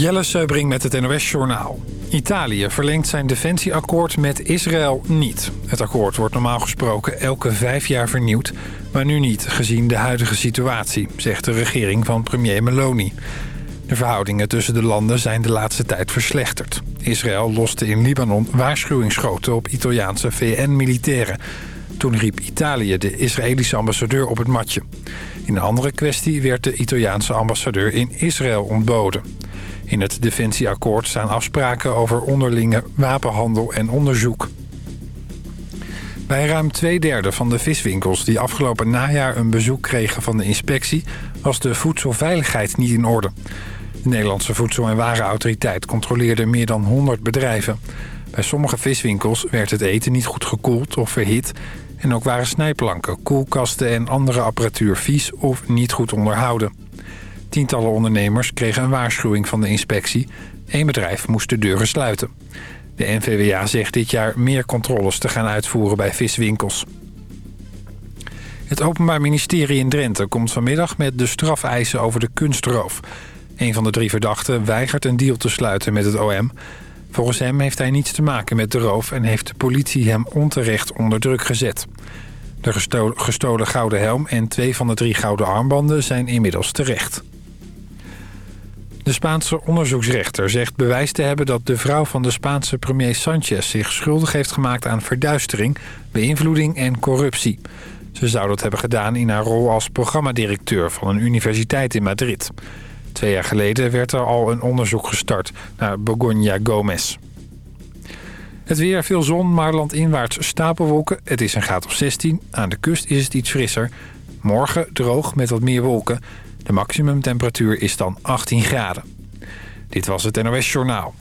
Jelle Seubring met het NOS Journaal. Italië verlengt zijn defensieakkoord met Israël niet. Het akkoord wordt normaal gesproken elke vijf jaar vernieuwd... maar nu niet, gezien de huidige situatie, zegt de regering van premier Meloni. De verhoudingen tussen de landen zijn de laatste tijd verslechterd. Israël loste in Libanon waarschuwingsschoten op Italiaanse VN-militairen. Toen riep Italië de Israëlische ambassadeur op het matje. In een andere kwestie werd de Italiaanse ambassadeur in Israël ontboden. In het defensieakkoord staan afspraken over onderlinge wapenhandel en onderzoek. Bij ruim twee derde van de viswinkels die afgelopen najaar een bezoek kregen van de inspectie... was de voedselveiligheid niet in orde. De Nederlandse Voedsel- en Warenautoriteit controleerde meer dan 100 bedrijven. Bij sommige viswinkels werd het eten niet goed gekoeld of verhit... en ook waren snijplanken, koelkasten en andere apparatuur vies of niet goed onderhouden. Tientallen ondernemers kregen een waarschuwing van de inspectie. Eén bedrijf moest de deuren sluiten. De NVWA zegt dit jaar meer controles te gaan uitvoeren bij viswinkels. Het Openbaar Ministerie in Drenthe komt vanmiddag met de strafeisen over de kunstroof. Een van de drie verdachten weigert een deal te sluiten met het OM. Volgens hem heeft hij niets te maken met de roof... en heeft de politie hem onterecht onder druk gezet. De gestolen gouden helm en twee van de drie gouden armbanden zijn inmiddels terecht. De Spaanse onderzoeksrechter zegt bewijs te hebben dat de vrouw van de Spaanse premier Sanchez zich schuldig heeft gemaakt aan verduistering, beïnvloeding en corruptie. Ze zou dat hebben gedaan in haar rol als programmadirecteur van een universiteit in Madrid. Twee jaar geleden werd er al een onderzoek gestart naar Begoña Gomez. Het weer, veel zon, maar landinwaarts stapelwolken. Het is een graad of 16. Aan de kust is het iets frisser. Morgen droog met wat meer wolken. De maximumtemperatuur is dan 18 graden. Dit was het NOS Journaal.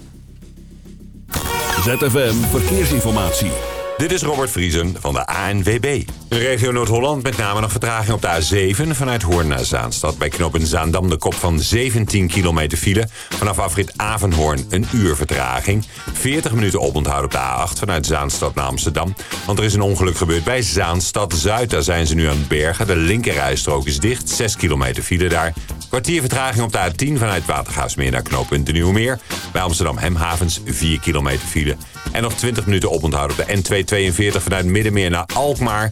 ZFM Verkeersinformatie. Dit is Robert Vriesen van de ANWB. Regio Noord-Holland met name nog vertraging op de A7... vanuit Hoorn naar Zaanstad. Bij knooppunt Zaandam de kop van 17 kilometer file. Vanaf afrit Avenhoorn een uur vertraging. 40 minuten oponthoud op de A8 vanuit Zaanstad naar Amsterdam. Want er is een ongeluk gebeurd bij Zaanstad-Zuid. Daar zijn ze nu aan het bergen. De linkerrijstrook is dicht. 6 kilometer file daar. Kwartier vertraging op de A10 vanuit Watergaasmeer naar knooppunt de Nieuwmeer. Bij Amsterdam Hemhavens 4 kilometer file. En nog 20 minuten oponthoud op de N242 vanuit Middenmeer naar Alkmaar.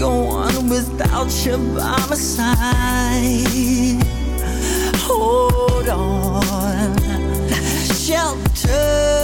Go on without you by my side. Hold on, shelter.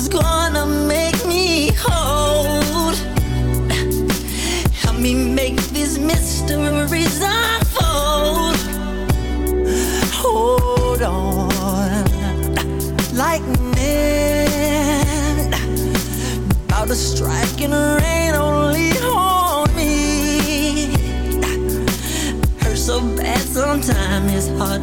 who's gonna make me hold. Help me make these mysteries unfold. Hold on, lightning, about to strike and rain only on me. Hurt so bad sometimes it's hard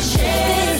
change.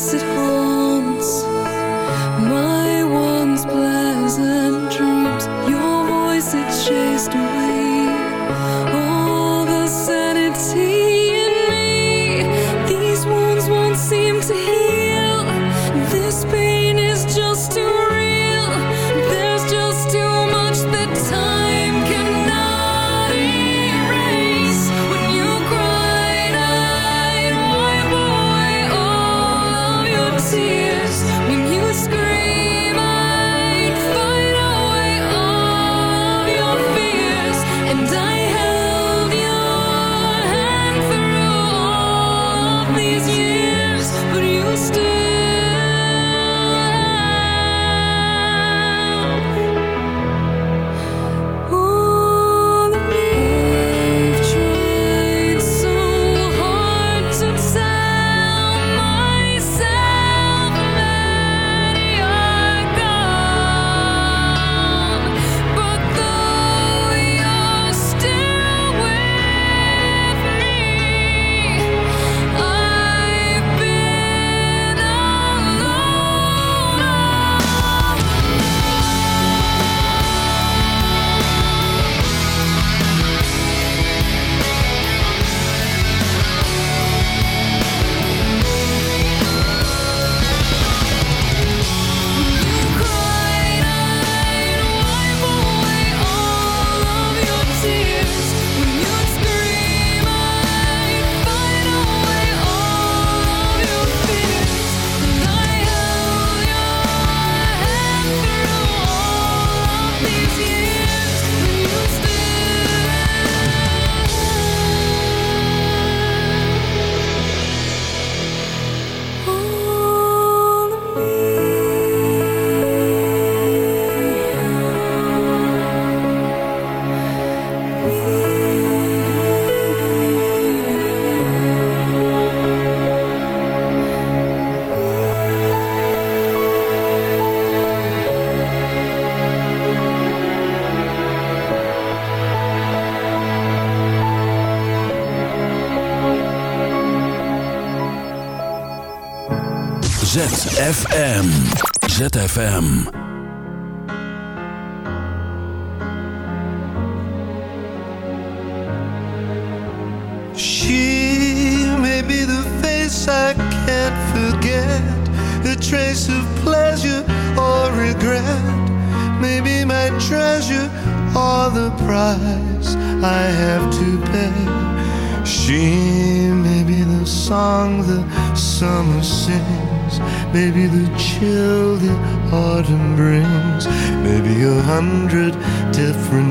place at home. ZFM. She may be the face I can't forget, a trace of pleasure or regret. Maybe my treasure or the price I have to pay. She may be the song the summer sings, maybe hundred different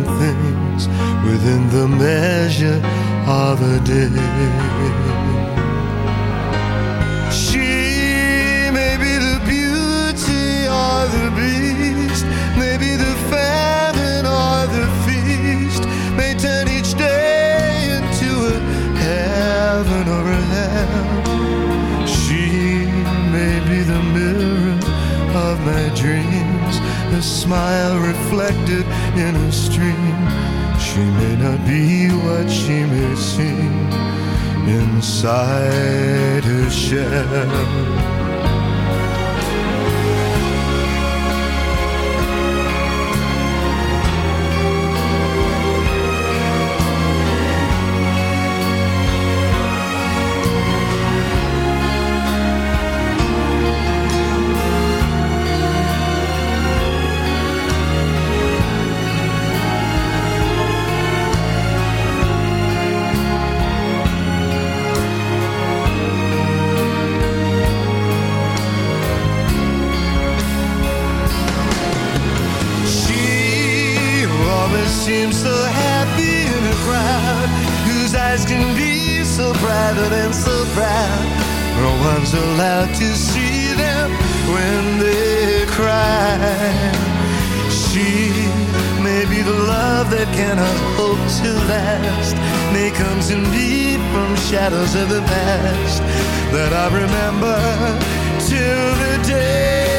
间 seems so happy in a crowd whose eyes can be so private and so proud. No one's allowed to see them when they cry. She may be the love that cannot hope to last. May come to me from shadows of the past that I remember till the day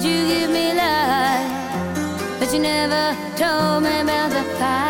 Said you give me life, but you never told me about the fire.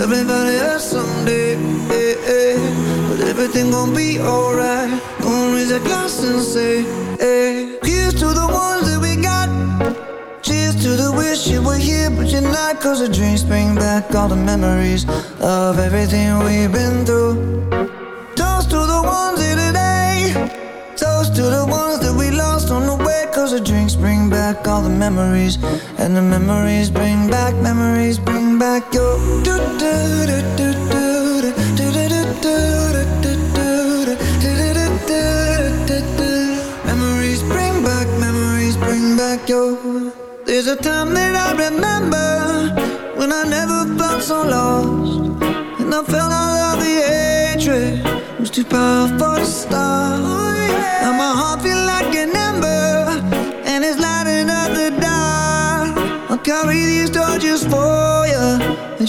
everybody hurts someday. Yeah, yeah. But everything gon' be alright. Gonna raise a glass and say, hey. Here's to the ones that we got. Cheers to the wish you were here, but you're not. Cause the dreams bring back all the memories of everything we've been through. Toast to the ones here today. Toast to the ones that we lost on the way. Cause the drinks bring back all the memories. And the memories bring back, memories bring back your. Memories bring back, memories bring back your. There's a time that I remember when I never felt so lost. And I felt all of the hatred was too powerful to stop. Now my heart feel like an ember and it's lighting up the dark. I'll carry these torches for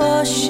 或许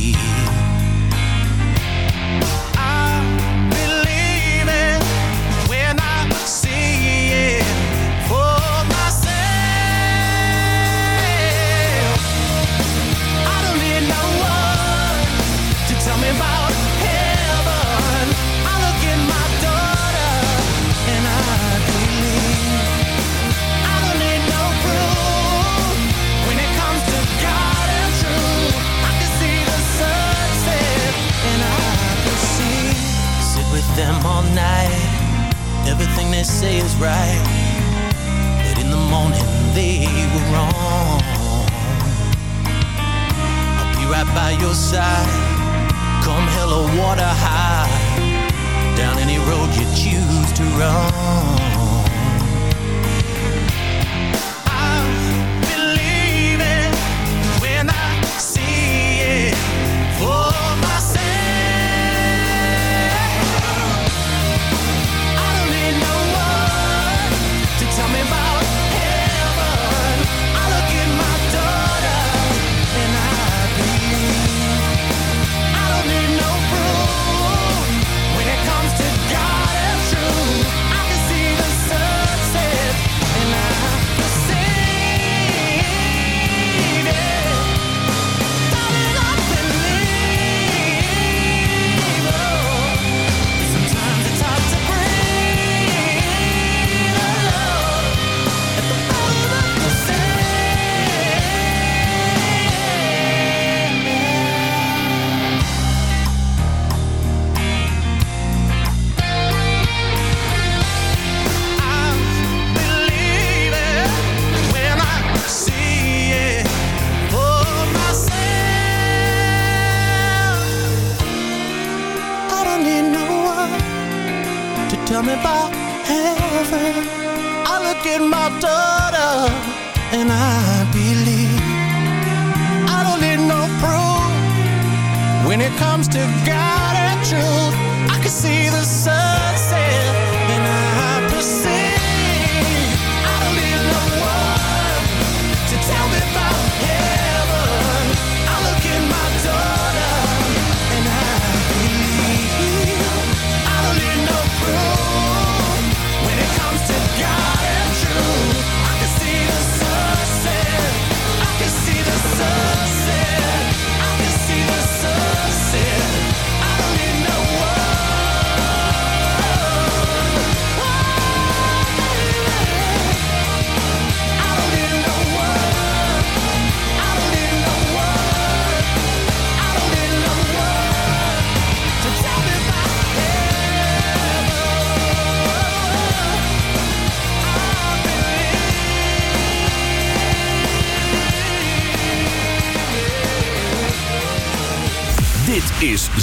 to God.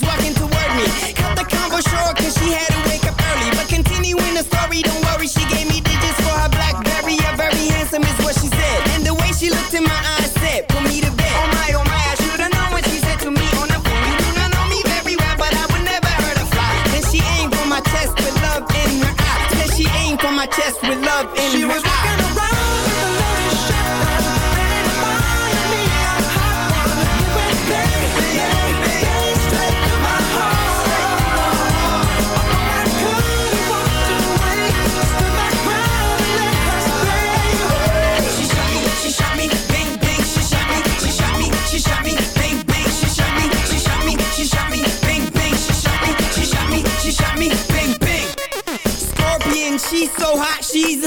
was walking to work